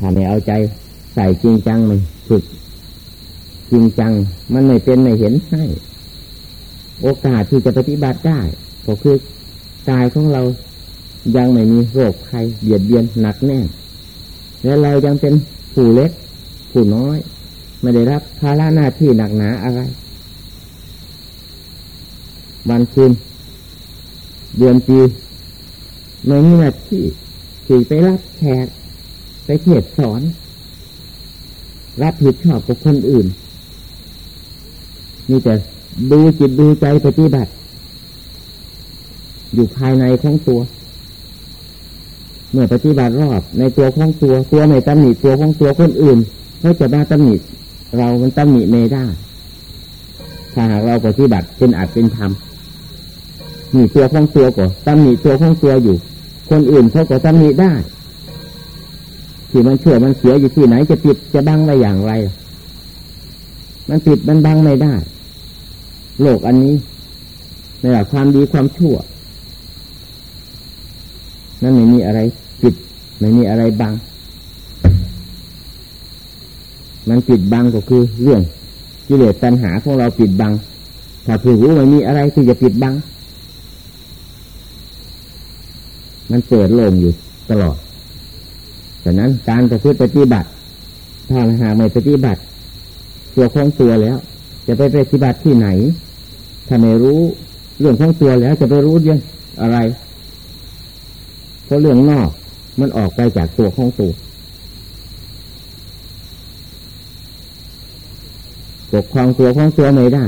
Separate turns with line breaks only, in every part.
ถ้าไม่เอาใจใส่จริงจังมันฝึกจริงจัง มันไม่เป็นไม่เห็นให้ โอกาสที่จะปฏิบัติได้ก็คือกายของเรายังไม่มีโรคใครเบียดเบียนหนักแน่นและเรายังเป็นผู้เล็ก ผู้น้อย ไม่ได้รับภาระหน้าที่หนักหนาอะไรวันคืนเดือนปีไม่มีหน้าที่ที่ไปรับแขก ไปเทศสอน รับผิดชอบกับคนอื่นนี่แต่ดูจิตดูใจปฏิบัติ อยู่ภายในของตัว เมื่อปฏิบัติรอบในตัวของตัว ตัวในตำหนิตัวของตัวคนอื่นเขาจะมาตำหนิเรามันตำหนิไม่ได้ถ้าหากเราปฏิบัติเป็นอาจเป็นธรรมมีตัวของตัวก็ตำหนิตัวของตัวอยู่ คนอื่นเขาก็ตำหนิได้ ที่มันเชื่อมันเสียอยู่ที่ไหนจะปิดจะบังไว้อย่างไร มันปิดมันบังไม่ได้ โลกอันนี้ในหลักความดีความชั่ว นั่นไม่มีอะไรปิดไม่มีอะไรบัง มันปิดบังก็คือเรื่องกิเลสตัณหาของเราปิดบังถ้าผู้รู้ไม่มีอะไรที่จะปิดบัง มันเปิดโล่งอยู่ตลอด ฉะนั้นการประพฤติปฏิบัติ ถ้าหาไม่ปฏิบัติ ตัวของตัวแล้ว จะไปปฏิบัติที่ไหน ถ้าไม่รู้เรื่องของตัวแล้วจะไปรู้ยังอะไร เพราะเรื่องนอกมันออกไปจากตัวของตัวปกครองตัวของตัวไม่ได้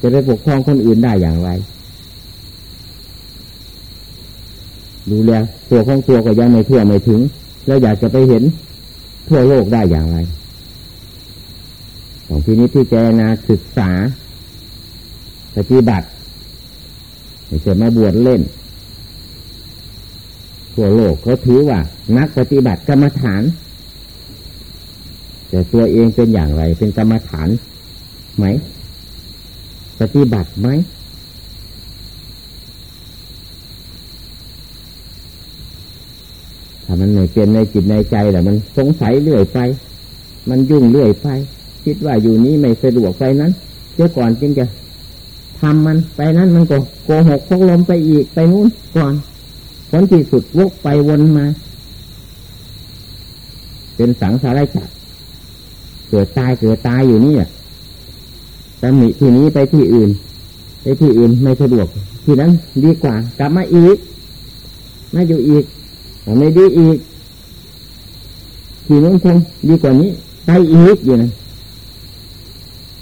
จะไปปกครองคนอื่นได้อย่างไร ดูแลตัวของตัวก็ยังไม่เท่าไม่ถึง เราอยากจะไปเห็นทั่วโลกได้อย่างไรของที่นี้ที่เจนาศึกษาปฏิบัติไม่ใช่มาบวชเล่น ทั่วโลกเขาถือว่า นักปฏิบัติกรรมฐาน แต่ตัวเองเป็นอย่างไร เป็นกรรมฐานไหม ปฏิบัติไหม ถ้ามันไม่เป็นในจิตในใจแต่มันสงสัยเรื่อยไป มันยุ่งเรื่อยไป คิดว่าอยู่นี้ไม่สะดวกไปนั้นเจ้าก่อนจึงจะทำมันไปนั้นมันก็โกหกพกลมไปอีกไปนู้นก่อนผลที่สุดวกไปวนมา เป็นสังสารจักเกิดตายเกิดตายอยู่นี่แต่มีที่นี้ไปที่อื่น ไปที่อื่นไม่สะดวก ที่นั้นดีกว่ากลับมาอีกมาอยู่อีก ไม่ดีอีก ที่นู้นคงดีกว่านี้ไปอีกอยู่นะ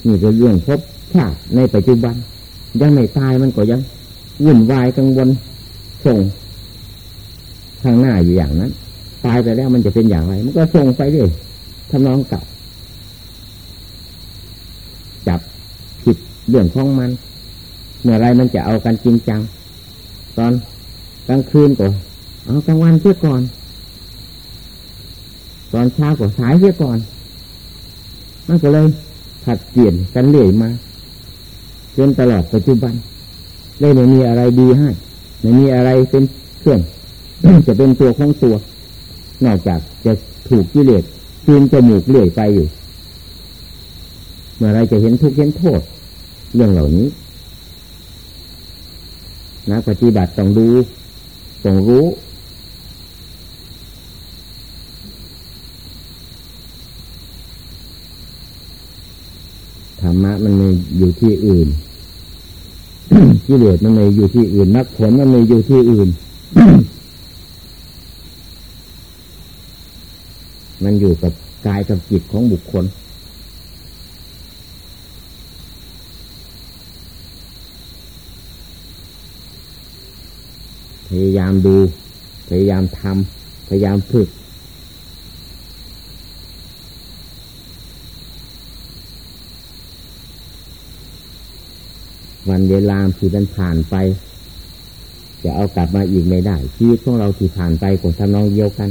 นี่ก็เรื่องพบชาติในปัจจุบัน ยังไม่ตายมันก็ยังวุ่นวายกังวลส่งข้างหน้าอยู่อย่างนั้นตายไปแล้วมันจะเป็นอย่างไร มันก็ส่งไปเรื่อยทำนองเก่า จับผิดเรื่องของมัน เมื่อไรมันจะเอากันจริงจัง ตอนกลางคืนก็ เอากลางวันเสียก่อน ตอนเช้าก็สายเสียก่อน มันก็เลยผัดเปลี่ยนกันเรื่อยมาจนตลอดปัจจุบันเลยไม่มีอะไรดีให้ไม่มีอะไรเป็นเครื่องจะเป็นตัวของตัวนอกจากจะถูกกิเลสคืนจมูกเลื่อยไปอยู่ เมื่อไรจะเห็นทุกข์เห็นโทษ เรื่องเหล่านี้นักปฏิบัติต้องดูต้องรู้ รรมะมันไม่อยู่ที่อื่นกิเลสมันไม่อยู่ที่อื่นนักผลมันไม่อยู่ที่อื่น มันอยู่กับกายกับจิตของบุคคล พยายามดู พยายามทำพยายามฝึก วันเวลาที่มันผ่านไป จะเอากลับมาอีกไม่ได้ชีวิตของเราที่ผ่านไปกงทำนองเดียวกัน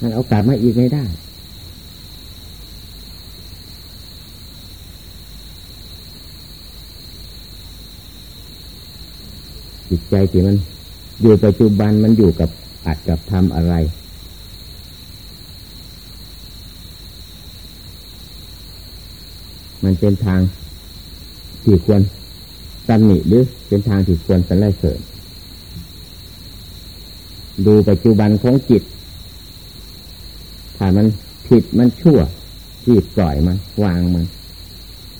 มันเอากลับมาอีกไม่ได้ จิตใจที่มัน อยู่ปัจจุบันมันอยู่กับอาจกับทำอะไรมันเป็นทาง ที่ควรตำหนิหรือเป็นทางที่ควรสรรเสริญดูปัจจุบันของจิต ถ้ามันผิดมันชั่วจีบปล่อยมัน วางมัน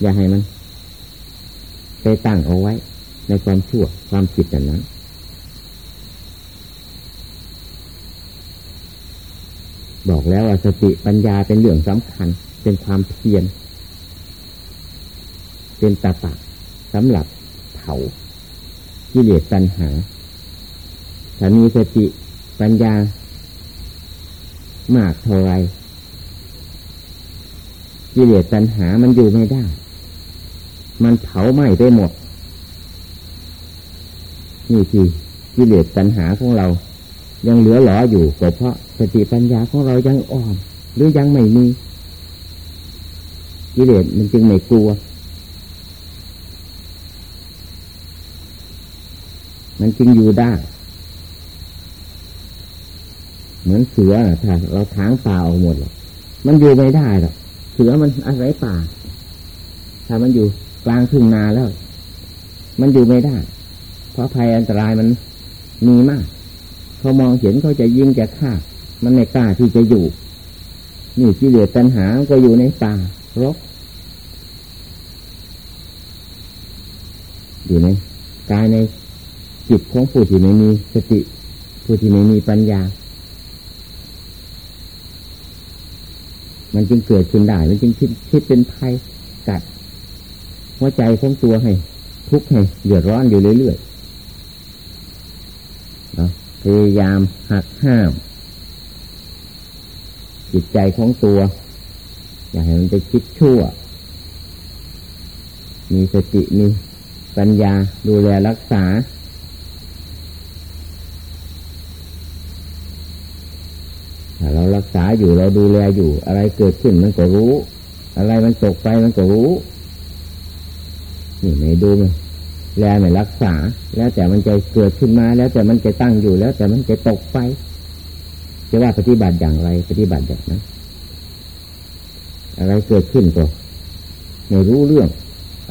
อย่าให้มันไปตั้งเอาไว้ ในความชั่วความผิดอย่างนั้นบอกแล้วว่าสติปัญญาเป็นเรื่องสำคัญ เป็นความเพียร เป็นตาปะสำหรับเผากิเลสตัณหาถ้ามีสติปัญญามากเท่าไรกิเลสตัณหามันอยู่ไม่ได้ มันเผาไหม้ไปหมด นี่คือกิเลสตัณหาของเรา ยังเหลือหลออยู่ก็เพราะสติปัญญาของเรายังอ่อน หรือยังไม่มีกิเลสมันจึงไม่กลัว มันจึงอยู่ได้ เหมือนเสือถ้าเราทางป่าออกหมดเลยมันอยู่ไม่ได้หรอกเสือมันอาศัยป่า ถ้ามันอยู่กลางทุ่งนาแล้ว มันอยู่ไม่ได้ เพราะภัยอันตรายมันมีมาก เขามองเห็นเขาจะยิงจะฆ่า มันไม่กล้าที่จะอยู่นี่ที่เหลือตัญหาก็อยู่ในป่ารก อยู่ในกายใน จิตของผู้ที่ไม่มีสติ ผู้ที่ไม่มีปัญญา มันจึงเกิดขึ้นได้ มันจึงคิดคิดเป็นภัยกัดหัวใจของตัวให้ ทุกข์ให้เดือดร้อนอยู่เรื่อยๆพยายามหักห้าม จิตใจของตัว อย่าให้มันไปคิดชั่ว มีสติมีปัญญาดูแลรักษาถ้า เรารักษาอยู่เราดูแลอยู่ อะไรเกิดขึ้นมันก็รู้ อะไรมันตกไปมันก็รู้นี่ไม่ดูมันแลไม่รักษา แล้วแต่มันจะเกิดขึ้นมา แล้วแต่มันจะตั้งอยู่แล้ว แต่มันจะตกไป จะว่าปฏิบัติอย่างไร ปฏิบัติแบบนั้นอะไรเกิดขึ้นก็ไม่รู้เรื่อง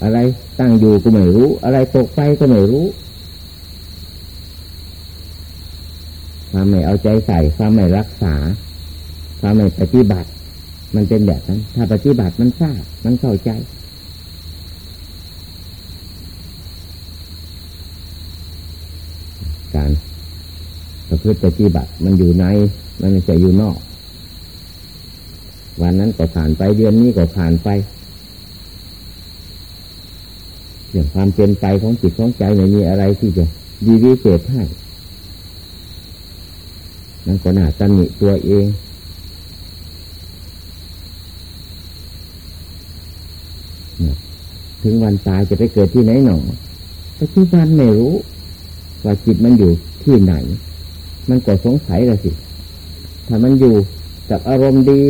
อะไรตั้งอยู่ก็ไม่รู้ อะไรตกไปก็ไม่รู้ ความไม่เอาใจใส่ความไม่รักษาความไม่ปฏิบัติ มันเป็นแบบนั้น ถ้าปฏิบัติมันทราบมันเข้าใจ การประพฤติปฏิบัติมันอยู่ใน มันไม่ใช่อยู่นอก วันนั้นก็ผ่านไปเดือนนี้ก็ผ่านไปอย่างความเป็นไปของจิตของใจไม่มีอะไรที่จะดีวิเศษให้ มันก็น่าตำหนิตัวเอง ถึงวันตายจะไปเกิดที่ไหนหนอปัจจุบันไม่รู้ ว่าจิตมันอยู่ที่ไหน มันก็สงสัยละสิ ถ้ามันอยู่กับอารมณ์ดี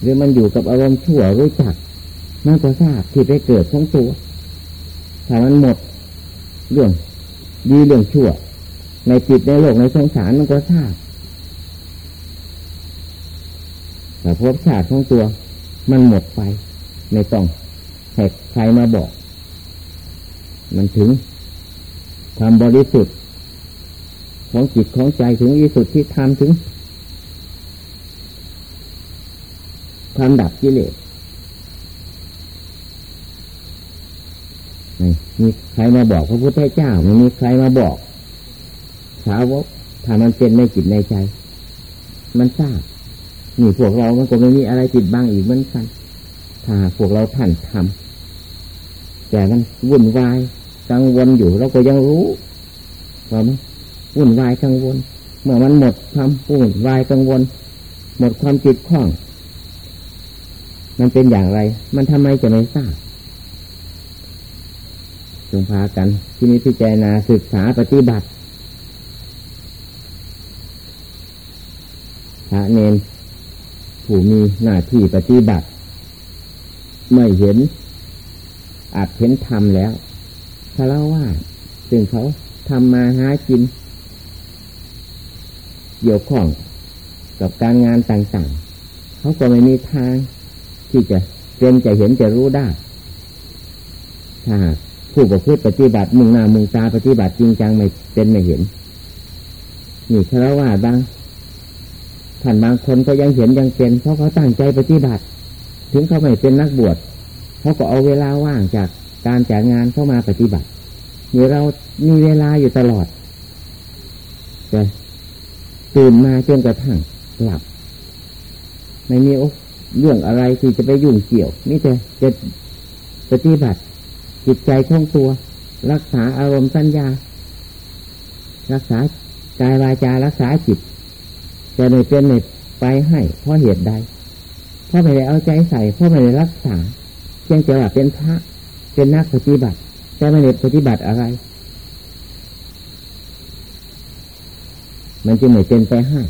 หรือมันอยู่กับอารมณ์ชั่วรู้จัก มันก็ทราบที่ไปเกิดของตัว ถ้ามันหมดเรื่องดีเรื่องชั่ว ในจิตในโลกในสงสารมันก็ทราบแต่พบชาติของตัว มันหมดไปไม่ต้องแหกใครมาบอก มันถึงความบริสุทธิ์ของจิตของใจถึงวิสุทธิที่ทำถึง ความดับกิเลสไม่มีใครมาบอกพระพุทธเจ้าไม่มีใครมาบอก สาวกถ้ามันเป็นในจิตในใจ มันทราบนี่พวกเรามันก็ไม่มีอะไรจิตบ้างอีกเหมือนกัน ถ้าพวกเราท่านทำแต่มันวุ่นวายกังวลอยู่เราก็ยังรู้ว่ามันวุ่นวายกังวล เมื่อมันหมดความวุ่นวายกังวล หมดความจิตคล่อง มันเป็นอย่างไร มันทำไมจะไม่ทราบจงพากัน ที่นี้พิจารณาศึกษาปฏิบัติ ระเนนผู้มีหน้าที่ปฏิบัติ ไม่เห็น อาจเห็นธรรมแล้วถ้าเล่าว่าซึ่งเขาทำมาหากิน เกี่ยวข้องกับการงานต่างๆ เขาก็ไม่มีทาง ที่จะเป็นจะเห็นจะรู้ได้ถ้าผู้ประพฤติปฏิบัติมุงหน้ามุงตาปฏิบัติจริงจังไม่เป็นไม่เห็นนี่คารวะบาง ท่านบางคนก็ยังเห็นยังเป็น เพราะเขาตั้งใจปฏิบัติ ถึงเขาไม่เป็นนักบวชเขาก็เอาเวลาว่างจากการจากงานเข้ามาปฏิบัตินี่เรามีเวลาอยู่ตลอดแต่ตื่นมาจนกระทั่งหลับ ไม่มีเรื่องอะไรที่จะไปยุ่งเกี่ยวนี่แต่จะปฏิบัติ จิตใจท่องตัว รักษาอารมณ์สัญญา รักษากายวาจารักษาจิต จะไม่เป็นไม่ไปให้เพราะเหตุใดเพราะไม่ได้เอาใจใส่เพราะไม่ได้รักษาเพียงแต่ว่าเป็นพระเป็นนักปฏิบัติ แต่ไม่ได้ปฏิบัติอะไร มันจึงไม่เป็นไปให้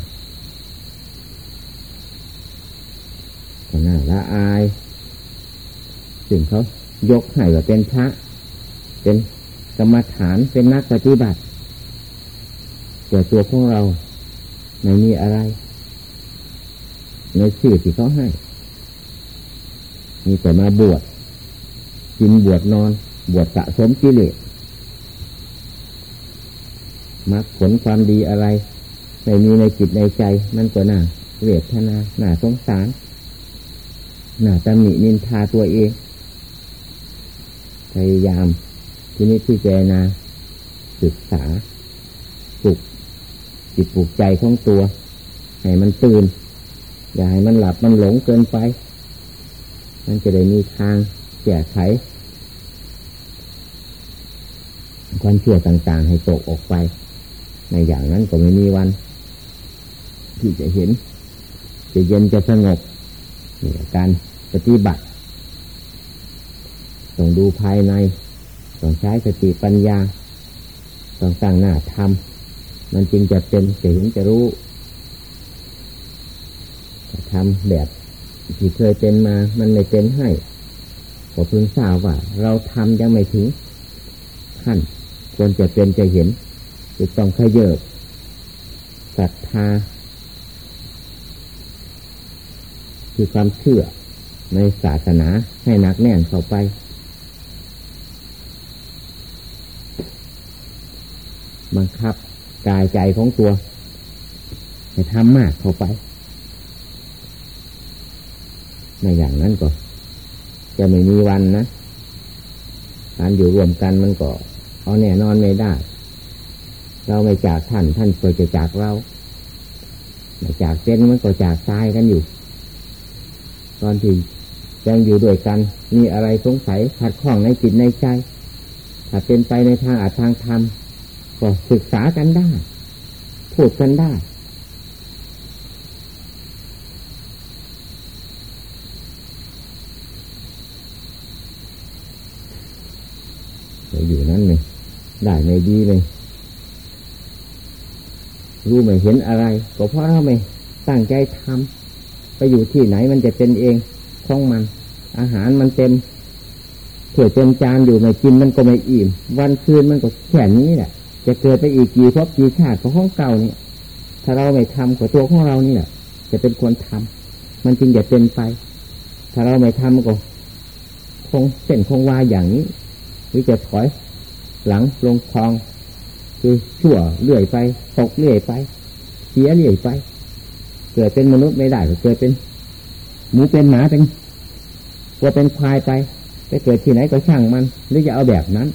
ขนาละอาย สิ่งเขายกให้ว่าเป็นพระ เป็นกรรมฐานเป็นนักปฏิบัติแต่ตัวของเรา ไม่มีอะไร ในชื่อที่เขาให้ มีแต่มาบวชกินบวชนอน บวชสะสมกิเลสมักผลความดีอะไรไม่มีในจิตในใจ มันก็น่าเวทนาหน่าสงสารหน่าตำหนินินทาตัวเอง พยายามที่นี้ที่เจนาศึกษาฝึก จิตปลูกใจของตัว ให้มันตื่น อย่าให้มันหลับมันหลงเกินไป มันจะได้มีทางแก้ไขความเชื่อต่าง ๆ ให้ตกออกไป ในอย่างนั้นก็ไม่มีวัน ที่จะเห็น จะเย็นจะสงบนี่การปฏิบัติต้องดูภายใน ต้องใช้สติปัญญา ต้องสร้งหน้าทำ มันจริงจะเป็นจะเห็นจะรู้ทำแบบที่เคยเป็นมา มันไม่เป็นให้ก็พึงทราบว่า เราทำยังไม่ถึงขั้นควรจะเป็นจะเห็นจะต้องขยเยบศรัทธาคือความเชื่อในศาสนาให้หนักแน่นเข้าไปบังคับ กายใจของตัวให้ทำมากเข้าไปในอย่างนั้นก็ จะไม่มีวันนะการอยู่รวมกันมันก็เอาแน่นอนไม่ได้ เราไม่จากท่านท่านก็จะจากเราไม่จากเจนมันก็จากตายกันอยู่ ตอนที่ยังอยู่ด้วยกัน มีอะไรสงสัยขัดข้องในจิตในใจ ถ้าเป็นไปในทางอาจทางธรรม ก็ศึกษากันได้ พูดกันได้ อยู่นั้นเลยได้ไม่ดีเลยรู้ไม่เห็นอะไร ก็เพราะเราไม่ตั้งใจทำไปอยู่ที่ไหนมันจะเป็นเองของมัน อาหารมันเต็มถ้วยเต็มจานอยู่ไม่กินมันก็ไม่อิ่ม วันคืนมันก็แค่นี้แหละ จะเกิดไปอีกกี่พบกี่ชาติของห้องเก่าเนี่ยถ้าเราไม่ทำกับตัวของเรานี่แหละจะเป็นคนทำมันจึงจะเป็นไป ถ้าเราไม่ทำก็คงเส้นคงวาอย่างนี้หรือจะถอยหลังลงคลอง คือชั่วเลื่อยไปตกเลื่อยไปเสียเลื่อยไป เกิดเป็นมนุษย์ไม่ได้ก็เกิดเป็นหมูเป็นหมาเป็นวัวเป็นควายไปไปเกิดที่ไหนก็ช่างมันหรือจะเอาแบบนั้น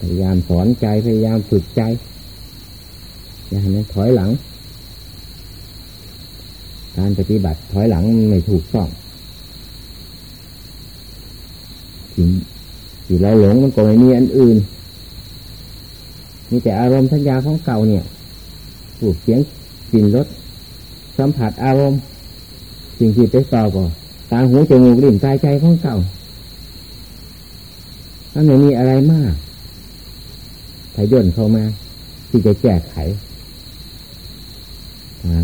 พยายามสอนใจพยายามฝึกใจอย่าให้มันถอยหลัง การปฏิบัติถอยหลังไม่ถูกต้องสิ่งที่เราหลงมันก็ไม่มีอันอื่นมีแต่อารมณ์สัญญาของเก่าเนี่ยผูกเสียงกลิ่นรสสัมผัสอารมณ์ สิ่งที่ไปต่อก็ตาหูจมูกลิ้นกายใจของเก่ามันไม่มีอะไรมาก ถ้าย่นเข้ามา ที่จะแก้ไข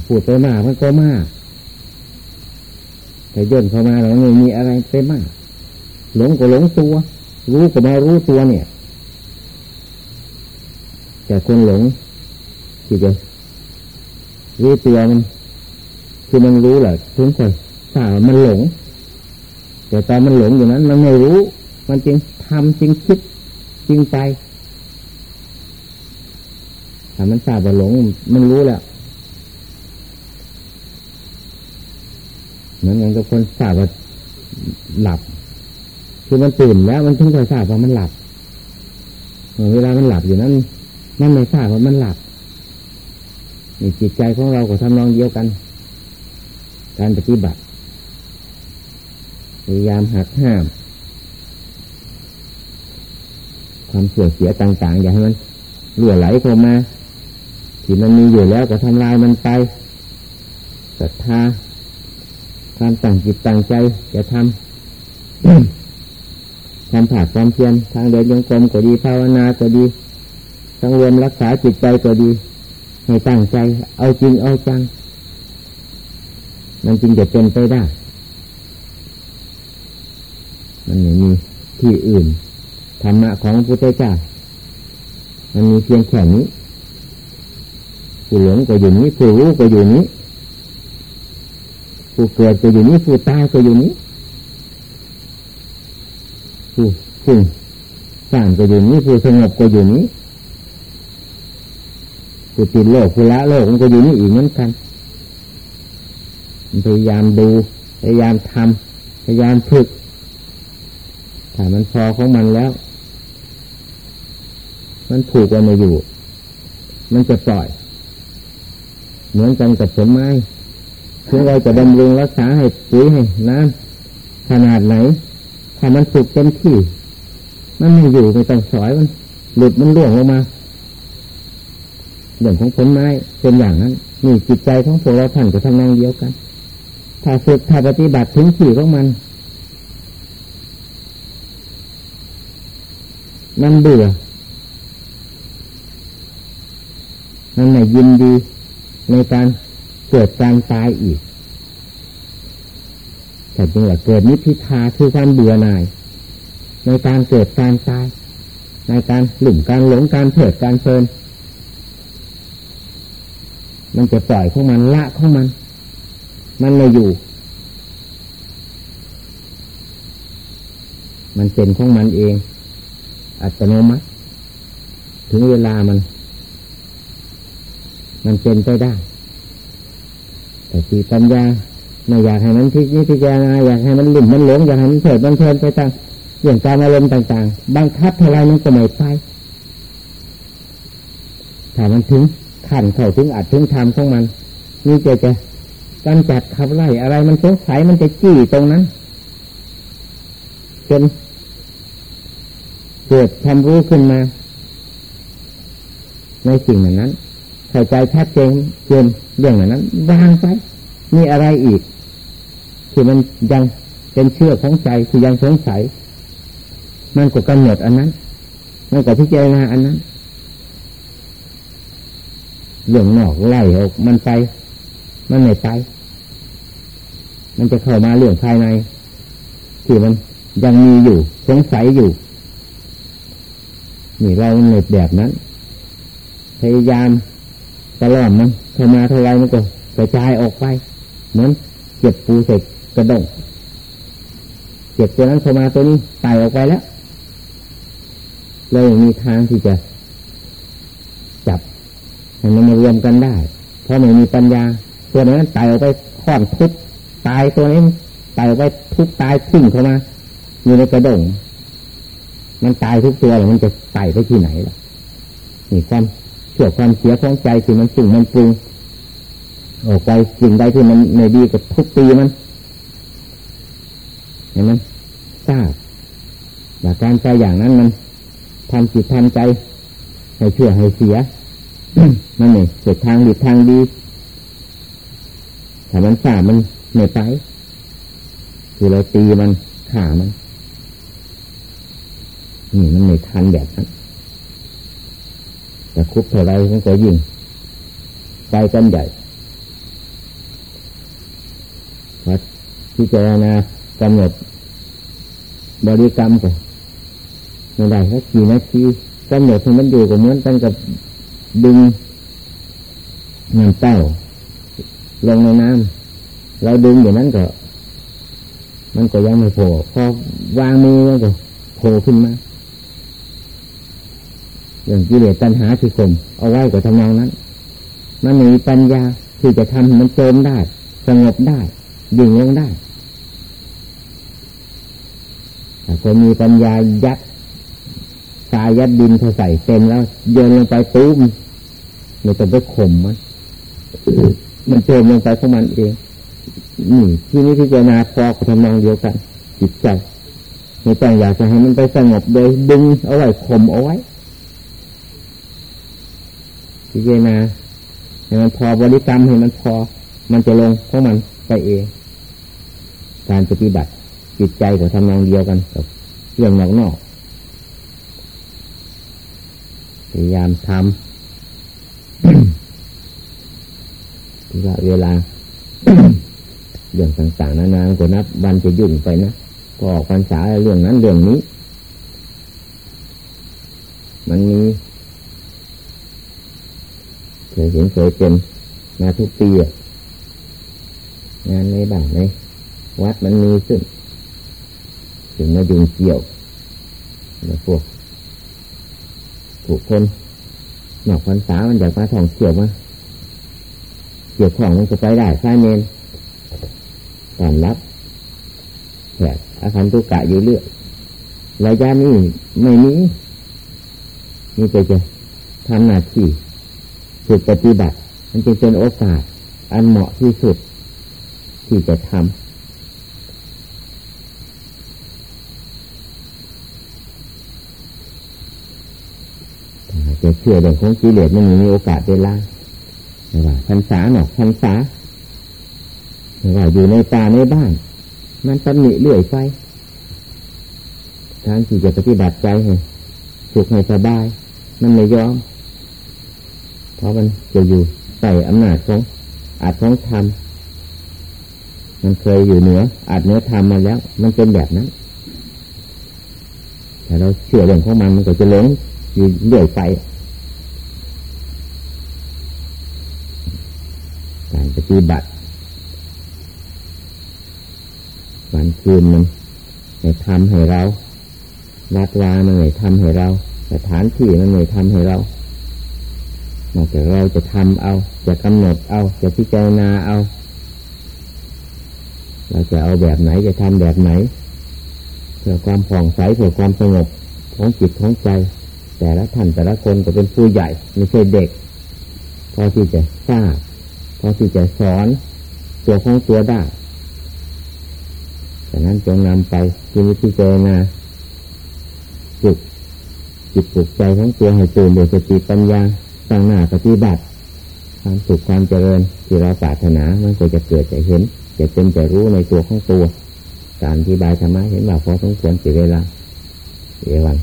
พูดไปมากมันก็มากถ้าย่นเข้ามาเราไม่มีอะไรไปมาก หลงก็หลงตัว รู้ก็มารู้ตัวเนี่ย แต่คนหลงที่จะรู้ตัวมัน คือมันรู้แหละถึงคนสาวมันหลง แต่ตอนมันหลงอยู่นั้น มันไม่รู้ มันจริงทำจริงคิดจริงไป ถ้ามันทราบว่าหลง มันรู้แล้วเหมือนกันกับคนทราบว่าหลับ คือมันตื่นแล้ว มันถึงจะทราบว่ามันหลับเวลามันหลับอยู่นั้นมันไม่ทราบว่ามันหลับนี่จิตใจของเราก็ทำนองเดียวกัน การปฏิบัติพยายามหักห้าม ความเสื่อเสียต่าง ๆ อย่าให้มันเลื่อไหลเข้ามา ที่มันมีอยู่แล้วก็ทำลายมันไปศรัทธาความตั้งจิตตั้งใจจะทำทำผ่าความเพียรทางเดินยงกรมก็ดีภาวนาก็ดีสังรวมรักษาจิตใจก็ดีให้ตั้งใจ เอาจริงเอาจัง มันจริงจะเป็นไปได้ มันไม่มีที่อื่นธรรมะของพระพุทธเจ้ามันมีเพียงแค่นี้ ผู้หลงก็อยู่นี้ผู้รู้ก็อยู่นี้ผู้เกิดก็อยู่นี้ผู้ตายก็อยู่นี้ผู้ฟุ้งซ่านก็อยู่นี้ผู้สงบก็อยู่นี้ผู้ติดโลกผู้ละโลกมันก็อยู่นี่อีกเหมือนกันพยายามดูพยายามทำพยายามฝึกถ้ามันพอของมันแล้ว มันถูกกันมาอยู่ มันจะปล่อย เหมือนกันกับผลไม้ถึงเราจะบำรุงรักษาให้ปุ๋ยให้น้ำขนาดไหน ถ้ามันสุกเต็มที่ มันไม่อยู่ไม่ต้องสอยมัน หลุดมันล่วงลงมาเรื่องของผลไม้เป็นอย่างนั้นนี่จิตใจของพวกเราท่านก็ทำนองเดียวกัน ถ้าฝึกถ้าปฏิบัติถึงที่ของมัน มันเบื่อ มันไม่ยินดี ในการเกิดการตายอีกแต่จริงว่าเกิดนิพพิทาคือความเบื่อหน่าย ในการเกิดการตาย ในการหลุ่มการหลงการเผิดการเพลินมันจะปล่อยของมันละของมัน มันไม่อยู่ มันเป็นของมันเอง อัตโนมัติ ถึงเวลามัน มันเป็นไปได้ แต่สีปัญญาไม่อยากให้มันพิจิตรณาอยากให้มันหลุ่มมันหลงอยากให้มันเถิดมันเพลินไปต่างอย่างการอารมณ์ต่างๆ บังคับเท่าไรมันก็ไม่ไปถ้ามันถึงขั้นเข้าถึงอัดถึงธรรมของมัน นี่จะจะกำจัดขับไล่อะไรมันสงสัยมันจะจี้ตรงนั้นจนเกิดทำรู้ขึ้นมา ในสิ่งนั้น เข้าใจชัดเจนเจนเรื่องนั้นวางไปมีอะไรอีก ที่มันยังเป็นเชื่อของใจที่ยังสงสัย มันก็กำหนดอันนั้น มันก็พิจารณาอันนั้นเรื่องนอกไล่ออกมันไป มันไม่ไป มันจะเข้ามาเรื่องภายใน ที่มันยังมีอยู่สงสัยอยู่ นี่เราเหน็ตแบบนั้น พยายาม ตลอดมันเข้ามาเท่าไรมันก็กระจายออกไปเหมือนเก็บปูเสร็จกระดงเก็บตัวนั้นเข้ามาตัวนี้ตายออกไปแล้วเรายังมีทางที่จะ จับให้มันมารวมกันได้ เพราะไม่มีปัญญา ตัวนั้นตายออกไปค้อนทุบตายตัวนี้ตายออกไปทุบตายทิ้งเข้ามาอยู่ในกระดงมันตายทุกตัวมันจะตายไปที่ไหนล่ะนี่ความ ชื่อความเสียของใจที่มันสิ่งมันปรุงออกไปสิ่งใดที่มันไม่ดีกับทุกปีมัน เห็นไหมทราบแต่การใจอย่างนั้นมันทำจิตทำใจ ให้เชื่อให้เสียมันไม่เกิดทางดีทางดีถ้ามันทราบมันไม่ไปคือเราตีมันขามันนี่มันไม่ทันแบบนั้น แต่คุกเท่าไรมันก็ยิ่งไปกันใหญ่วัดพิจารณากำหนดบริกรรมก็ไม่ได้แค่กี่นาทีกำหนดให้มันอยู่ก็เหมือนกันกับดึงน้ำเต้า ลงในน้ำเราดึงอย่างนั้นก็ มันก็ยังไม่โผล่พอวางมือมันก็โผล่ขึ้นมา อย่างกิเลสตัณหาสิคมเอาไว้กับทำนองนั้น มันมีปัญญาที่จะทำมันเติมได้ สงบได้ดิ่งลงได้แต่คนมีปัญญายัดสายยัดดินเขาใส่เต็มแล้วโยนลงไปตุ้มมันจะไปข่มมันมันเติมลงไปของมันเองนี่ที่นี้ที่จะนาพอกับทำนองเดียวกันจิตใจไม่ต้องอยากจะให้มันไปสงบโดยดึงเอาไว้ข่มเอาไว้ พิจารณาให้มันพอบริกรรมให้มันพอ มันจะลงของมันไปเอง การปฏิบัติจิตใจกับทำนองเดียวกันกับเรื่องนอกนอกพยายามทำว่าเวลาเรื่องต่างๆนานาก็นับวันจะยุ่งไปนะพอออกพรรษาเรื่องนั้นเรื่องนี้ มันมี เคยเห็นเคยเป็นมาทุกปีงานในบ้านในวัดมันมีซึ่งถึงมายุ่งเกี่ยวแล้วพวกผู้คนหนอกพรรษามันอยากมาท่องเที่ยวมาเกี่ยวของมันจะไปได้ใช่เมนตอนรับแขกอาคารตุกะอยู่เรื่อยระยะนี้ไม่มีนี่ก็จะทำหน้าที่ ฝึกปฏิบัติ มันจึงเป็นโอกาส อันเหมาะที่สุด ที่จะทำจะเชื่อเรื่องของกิเลสมันมีโอกาสเวลาไม่ว่าพรรษาหนอกพรรษาไม่ว่าอยู่ในตาในบ้าน มันตำหนิเลื่อยไปทางที่จะปฏิบัติใจให้สุขให้สบาย มันไม่ยอม เพราะมันจะอยู่ใส่อำนาจของอาจของธรรมมันเคยอยู่เหนือ อาจเหนือธรรมมาแล้ว มันเป็นแบบนั้นแต่เราเชื่อเรื่องของมันมันก็จะหลงอยู่เรื่อยไปการปฏิบัติวันคืนมันไม่ทำให้เราวัดวามันไม่ทำให้เราสถานที่มันไม่ทำให้เรา นอกจากเราจะทำเอา จะกำหนดเอา จะพิจารณาเอา เราจะเอาแบบไหนจะทำแบบไหนเพื่อความผ่องใสเพื่อความสงบของจิตของใจ แต่ละท่านแต่ละคนก็เป็นผู้ใหญ่ ไม่ใช่เด็ก พอที่จะทราบพอที่จะสอนตัวของตัวได้ดังนั้นจงนำไปที่นิพพานาจุกจิตปลุกใจของตัวให้ตื่นโดยสติปัญญา ตั้งหน้าปฏิบัติความสุขความเจริญที่เราปรารถนามันก็จะเกิดจะเห็นจะเป็นจะรู้ในตัวของตัว การอธิบายธรรมะเห็นว่าพอสมควรเสียเวลาเอวัน